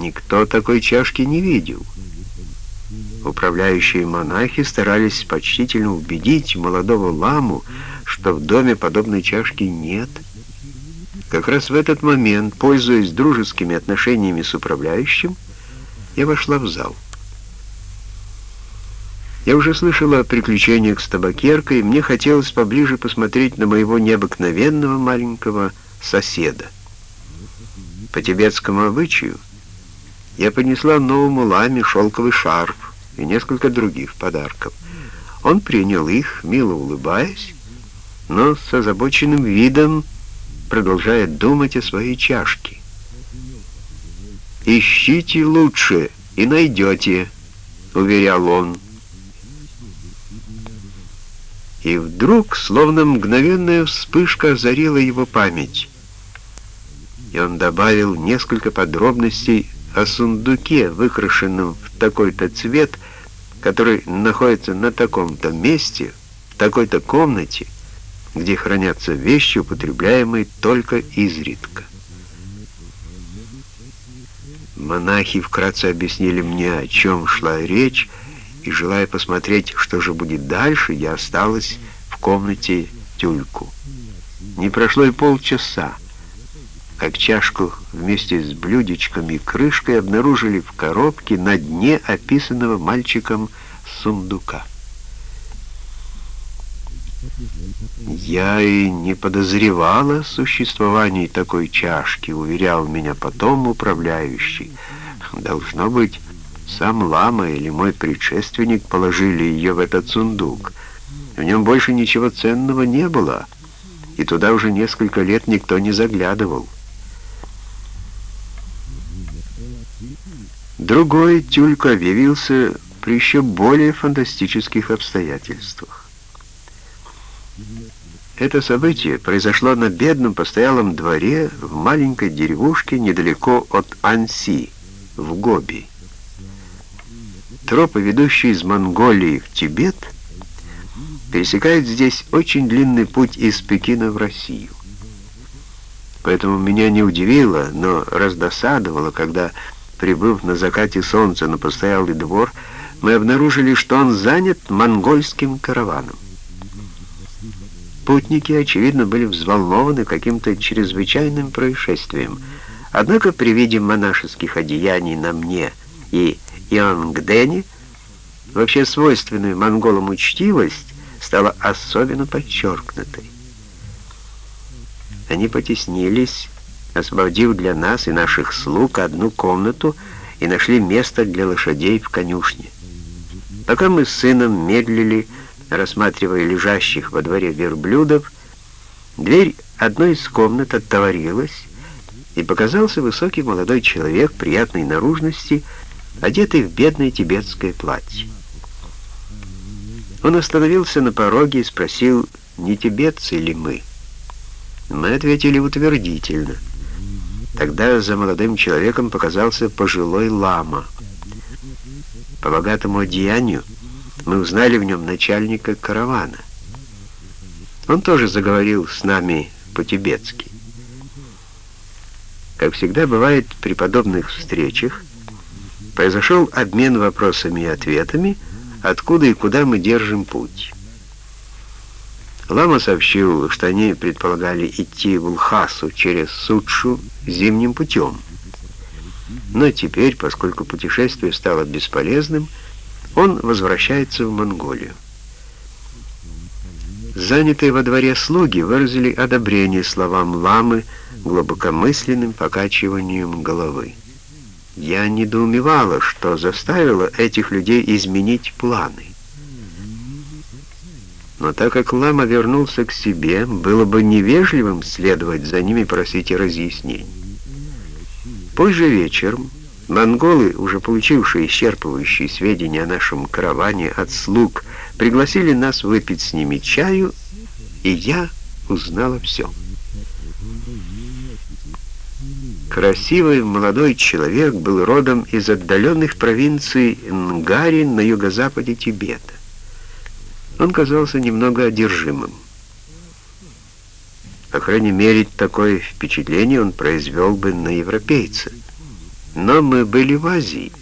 никто такой чашки не видел. Управляющие монахи старались почтительно убедить молодого ламу, что в доме подобной чашки нет. Как раз в этот момент, пользуясь дружескими отношениями с управляющим, я вошла в зал. Я уже слышала о приключениях с табакеркой, и мне хотелось поближе посмотреть на моего необыкновенного маленького соседа. По тибетскому обычаю я поднесла новому ламе шелковый шарф и несколько других подарков. Он принял их, мило улыбаясь, но с озабоченным видом продолжая думать о своей чашке. «Ищите лучше и найдете», — уверял он. И вдруг, словно мгновенная вспышка, озарила его память. И он добавил несколько подробностей о сундуке, выкрашенном в такой-то цвет, который находится на таком-то месте, в такой-то комнате, где хранятся вещи, употребляемые только изредка. Монахи вкратце объяснили мне, о чем шла речь, и, желая посмотреть, что же будет дальше, я осталась в комнате тюльку. Не прошло и полчаса, как чашку вместе с блюдечком и крышкой обнаружили в коробке на дне описанного мальчиком сундука. «Я и не подозревала о существовании такой чашки», — уверял меня потом управляющий. «Должно быть, сам лама или мой предшественник положили ее в этот сундук. В нем больше ничего ценного не было, и туда уже несколько лет никто не заглядывал». Другой тюлька явился при еще более фантастических обстоятельствах. Это событие произошло на бедном постоялом дворе в маленькой деревушке недалеко от Анси, в Гоби. Тропы, ведущие из Монголии в Тибет, пересекают здесь очень длинный путь из Пекина в Россию. Поэтому меня не удивило, но раздосадовало, когда, прибыв на закате солнца на постоялый двор, мы обнаружили, что он занят монгольским караваном. Путники, очевидно, были взволнованы каким-то чрезвычайным происшествием. Однако при виде монашеских одеяний на мне и Ионгдене вообще свойственную монголам учтивость стала особенно подчеркнутой. Они потеснились, освободив для нас и наших слуг одну комнату и нашли место для лошадей в конюшне. Пока мы с сыном медлили, рассматривая лежащих во дворе верблюдов, дверь одной из комнат оттворилась, и показался высокий молодой человек приятной наружности, одетый в бедное тибетское платье. Он остановился на пороге и спросил, не тибетцы ли мы. Мы ответили утвердительно. Тогда за молодым человеком показался пожилой лама. По богатому одеянию мы узнали в нем начальника каравана. Он тоже заговорил с нами по-тибетски. Как всегда бывает при подобных встречах, произошел обмен вопросами и ответами, откуда и куда мы держим путь. Лама сообщил, что они предполагали идти в Лхасу через Судшу зимним путем. Но теперь, поскольку путешествие стало бесполезным, он возвращается в Монголию. Занятые во дворе слуги выразили одобрение словам ламы глубокомысленным покачиванием головы. Я недоумевала, что заставило этих людей изменить планы. Но так как лама вернулся к себе, было бы невежливым следовать за ними и просить разъяснений. Позже вечером Монголы, уже получившие исчерпывающие сведения о нашем караване от слуг, пригласили нас выпить с ними чаю, и я узнала все. Красивый молодой человек был родом из отдаленных провинций Нгари на юго-западе Тибета. Он казался немного одержимым. По крайней мере, такое впечатление он произвел бы на европейца — Но мы были в Азии.